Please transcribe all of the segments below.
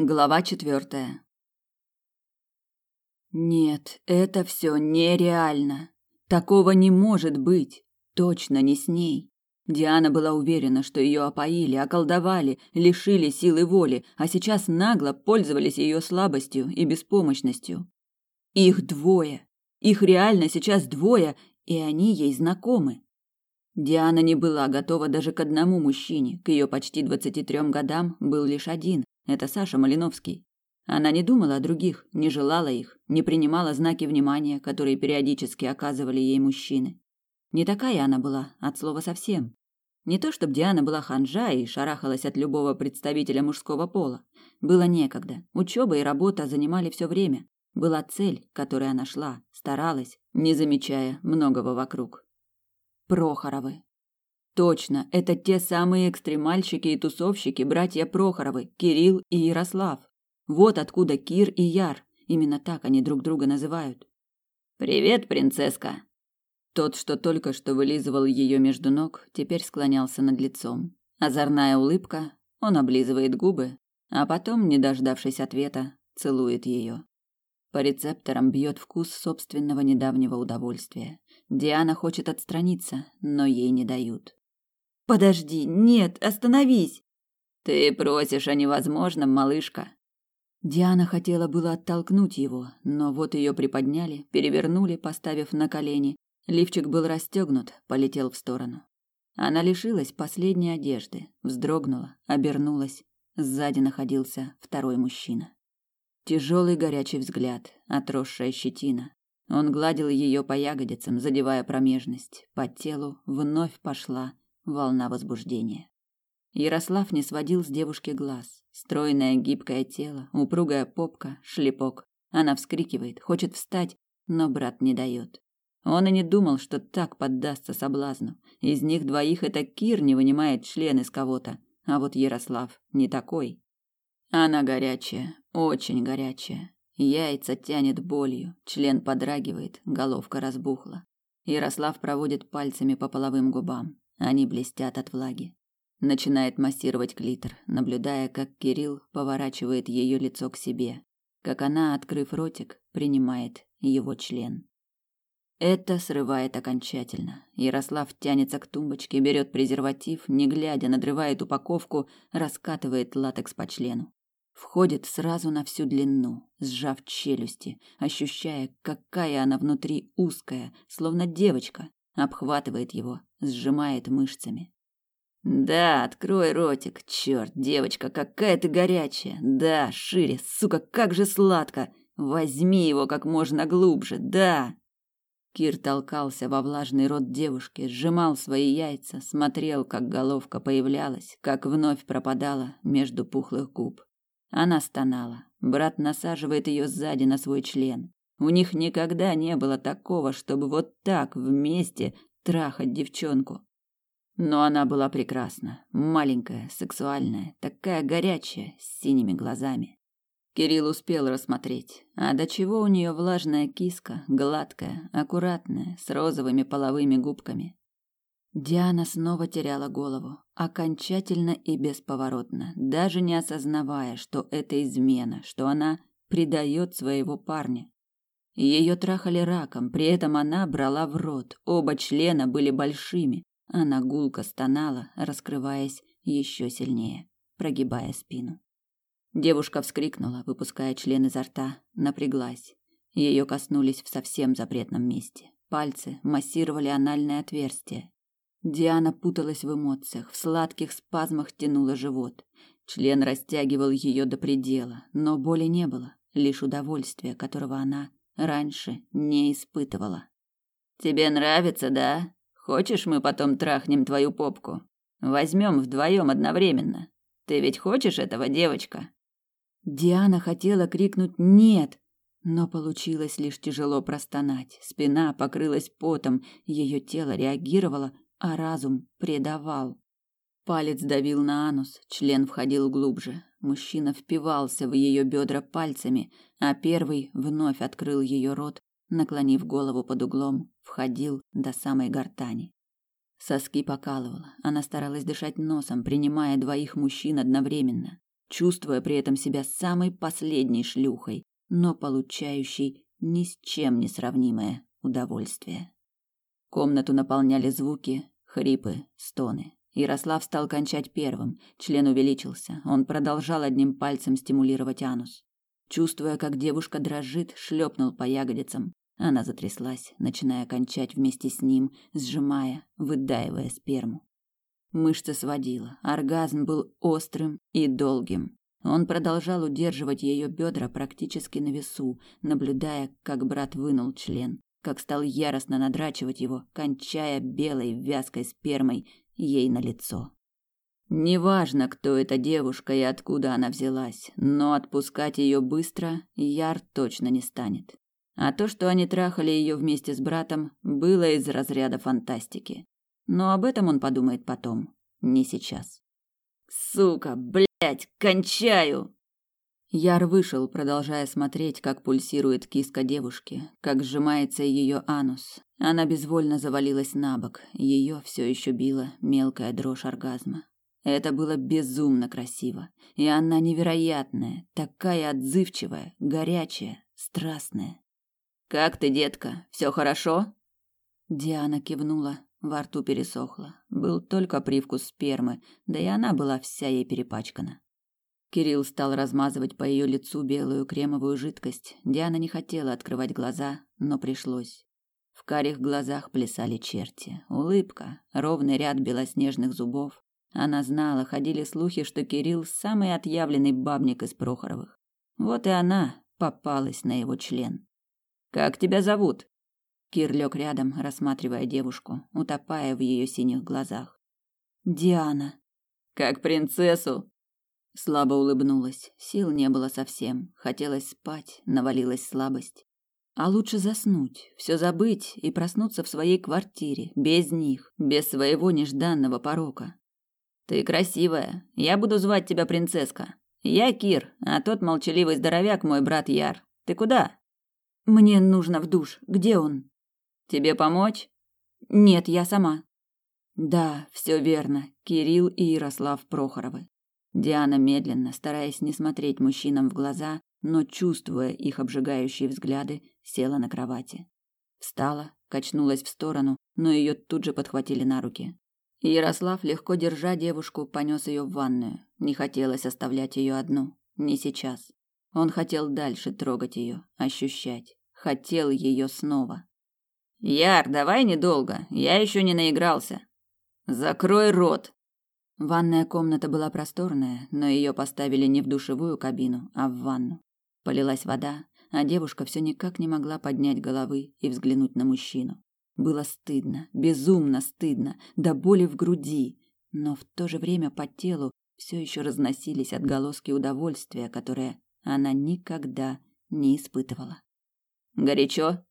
Глава четвертая. Нет, это все нереально. Такого не может быть. Точно не с ней. Диана была уверена, что ее опоили, околдовали, лишили силы воли, а сейчас нагло пользовались ее слабостью и беспомощностью. Их двое. Их реально сейчас двое, и они ей знакомы. Диана не была готова даже к одному мужчине. К ее почти двадцати трем годам был лишь один, это Саша Малиновский. Она не думала о других, не желала их, не принимала знаки внимания, которые периодически оказывали ей мужчины. Не такая она была, от слова совсем. Не то чтобы Диана была ханжа и шарахалась от любого представителя мужского пола. Было некогда. Учеба и работа занимали все время. Была цель, которой она шла, старалась, не замечая многого вокруг. Прохоровы. Точно, это те самые экстремальщики и тусовщики, братья Прохоровы, Кирилл и Ярослав. Вот откуда Кир и Яр. Именно так они друг друга называют. Привет, принцесска. Тот, что только что вылизывал ее между ног, теперь склонялся над лицом. Озорная улыбка, он облизывает губы, а потом, не дождавшись ответа, целует ее. По рецепторам бьет вкус собственного недавнего удовольствия. Диана хочет отстраниться, но ей не дают. Подожди, нет, остановись. Ты просишь о невозможном, малышка. Диана хотела было оттолкнуть его, но вот ее приподняли, перевернули, поставив на колени. Лифчик был расстегнут, полетел в сторону. Она лишилась последней одежды, вздрогнула, обернулась. Сзади находился второй мужчина. Тяжелый горячий взгляд, отросшая щетина. Он гладил ее по ягодицам, задевая промежность. По телу вновь пошла волна возбуждения. Ярослав не сводил с девушки глаз. Стройное гибкое тело, упругая попка, шлепок. Она вскрикивает, хочет встать, но брат не дает. Он и не думал, что так поддастся соблазну. Из них двоих это Кир не вынимает член из кого-то, а вот Ярослав не такой. Она горячая, очень горячая. Яйца тянет болью, член подрагивает, головка разбухла. Ярослав проводит пальцами по половым губам. Они блестят от влаги. Начинает массировать клитор, наблюдая, как Кирилл поворачивает ее лицо к себе, как она, открыв ротик, принимает его член. Это срывает окончательно. Ярослав тянется к тумбочке, берет презерватив, не глядя, надрывает упаковку, раскатывает латекс по члену. Входит сразу на всю длину, сжав челюсти, ощущая, какая она внутри узкая, словно девочка, обхватывает его, сжимает мышцами. Да, открой ротик. Черт, девочка, какая ты горячая. Да, шире, сука, как же сладко. Возьми его как можно глубже. Да. Кир толкался во влажный рот девушки, сжимал свои яйца, смотрел, как головка появлялась, как вновь пропадала между пухлых губ. Она стонала. Брат насаживает ее сзади на свой член. У них никогда не было такого, чтобы вот так вместе трахать девчонку. Но она была прекрасна, маленькая, сексуальная, такая горячая, с синими глазами. Кирилл успел рассмотреть, а до чего у нее влажная киска, гладкая, аккуратная, с розовыми половыми губками. Диана снова теряла голову, окончательно и бесповоротно, даже не осознавая, что это измена, что она предает своего парня. Ее трахали раком, при этом она брала в рот. Оба члена были большими. Она гулко стонала, раскрываясь еще сильнее, прогибая спину. Девушка вскрикнула, выпуская член изо рта, напряглась. Ее коснулись в совсем запретном месте. Пальцы массировали анальное отверстие. Диана путалась в эмоциях, в сладких спазмах тянула живот. Член растягивал ее до предела, но боли не было, лишь удовольствие, которого она раньше не испытывала. Тебе нравится, да? Хочешь, мы потом трахнем твою попку? Возьмем вдвоем одновременно. Ты ведь хочешь этого, девочка? Диана хотела крикнуть «нет», но получилось лишь тяжело простонать. Спина покрылась потом, ее тело реагировало, а разум предавал. Палец давил на анус, член входил глубже. Мужчина впивался в ее бедра пальцами, а первый вновь открыл ее рот, наклонив голову под углом, входил до самой гортани. Соски покалывало. Она старалась дышать носом, принимая двоих мужчин одновременно. чувствуя при этом себя самой последней шлюхой, но получающей ни с чем не сравнимое удовольствие. Комнату наполняли звуки, хрипы, стоны. Ярослав стал кончать первым, член увеличился, он продолжал одним пальцем стимулировать анус. Чувствуя, как девушка дрожит, шлепнул по ягодицам. Она затряслась, начиная кончать вместе с ним, сжимая, выдаивая сперму. Мышцы сводила, оргазм был острым и долгим. Он продолжал удерживать ее бедра практически на весу, наблюдая, как брат вынул член, как стал яростно надрачивать его, кончая белой вязкой спермой ей на лицо. Неважно, кто эта девушка и откуда она взялась, но отпускать ее быстро Яр точно не станет. А то, что они трахали ее вместе с братом, было из разряда фантастики. Но об этом он подумает потом, не сейчас. Сука, блядь, кончаю. Яр вышел, продолжая смотреть, как пульсирует киска девушки, как сжимается ее анус. Она безвольно завалилась на бок, ее все еще била мелкая дрожь оргазма. Это было безумно красиво, и она невероятная, такая отзывчивая, горячая, страстная. Как ты, детка? Все хорошо? Диана кивнула, во рту пересохло. Был только привкус спермы, да и она была вся ей перепачкана. Кирилл стал размазывать по ее лицу белую кремовую жидкость. Диана не хотела открывать глаза, но пришлось. В карих глазах плясали черти. Улыбка, ровный ряд белоснежных зубов. Она знала, ходили слухи, что Кирилл самый отъявленный бабник из Прохоровых. Вот и она попалась на его член. Как тебя зовут? Кир лег рядом, рассматривая девушку, утопая в ее синих глазах. Диана. Как принцессу, Слабо улыбнулась. Сил не было совсем. Хотелось спать, навалилась слабость. А лучше заснуть, все забыть и проснуться в своей квартире, без них, без своего нежданного порока. Ты красивая. Я буду звать тебя принцесска. Я Кир, а тот молчаливый здоровяк мой брат Яр. Ты куда? Мне нужно в душ. Где он? Тебе помочь? Нет, я сама. Да, все верно. Кирилл и Ярослав Прохоровы. Диана медленно, стараясь не смотреть мужчинам в глаза, но чувствуя их обжигающие взгляды, села на кровати. Встала, качнулась в сторону, но ее тут же подхватили на руки. Ярослав, легко держа девушку, понес ее в ванную. Не хотелось оставлять ее одну, не сейчас. Он хотел дальше трогать ее, ощущать, хотел ее снова. Яр, давай недолго, я еще не наигрался. Закрой рот, Ванная комната была просторная, но ее поставили не в душевую кабину, а в ванну. Полилась вода, а девушка все никак не могла поднять головы и взглянуть на мужчину. Было стыдно, безумно стыдно, до боли в груди, но в то же время по телу все еще разносились отголоски удовольствия, которое она никогда не испытывала. Горячо?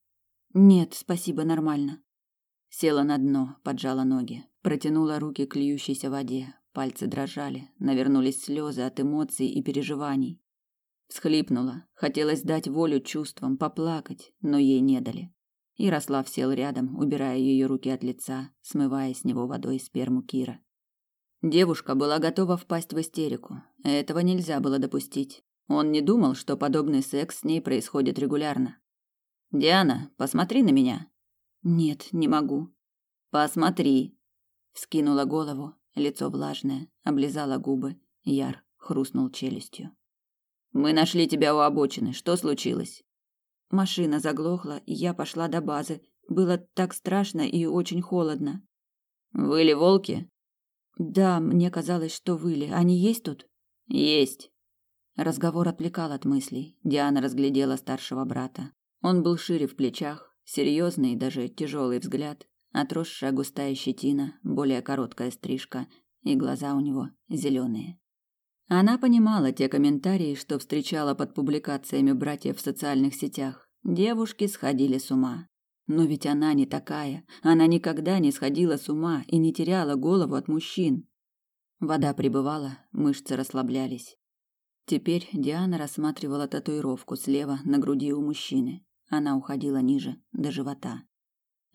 Нет, спасибо, нормально. Села на дно, поджала ноги, протянула руки к льющейся воде. Пальцы дрожали, навернулись слезы от эмоций и переживаний. Всхлипнула, хотелось дать волю чувствам, поплакать, но ей не дали. Ярослав сел рядом, убирая ее руки от лица, смывая с него водой сперму Кира. Девушка была готова впасть в истерику. Этого нельзя было допустить. Он не думал, что подобный секс с ней происходит регулярно. Диана, посмотри на меня. Нет, не могу. Посмотри. Вскинула голову, лицо влажное, облизала губы, Яр хрустнул челюстью. Мы нашли тебя у обочины. Что случилось? Машина заглохла, и я пошла до базы. Было так страшно и очень холодно. Выли волки? Да, мне казалось, что выли. Они есть тут? Есть. Разговор отвлекал от мыслей. Диана разглядела старшего брата. Он был шире в плечах, серьезный и даже тяжелый взгляд, отросшая густая щетина, более короткая стрижка, и глаза у него зеленые. Она понимала те комментарии, что встречала под публикациями братьев в социальных сетях. Девушки сходили с ума. Но ведь она не такая. Она никогда не сходила с ума и не теряла голову от мужчин. Вода прибывала, мышцы расслаблялись. Теперь Диана рассматривала татуировку слева на груди у мужчины. Она уходила ниже, до живота.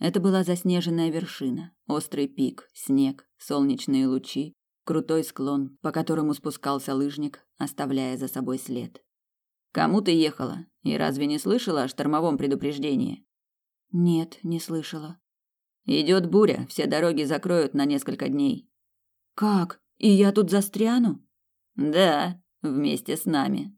Это была заснеженная вершина, острый пик, снег, солнечные лучи, Крутой склон, по которому спускался лыжник, оставляя за собой след. Кому ты ехала? И разве не слышала о штормовом предупреждении? Нет, не слышала. Идет буря, все дороги закроют на несколько дней. Как? И я тут застряну? Да, вместе с нами.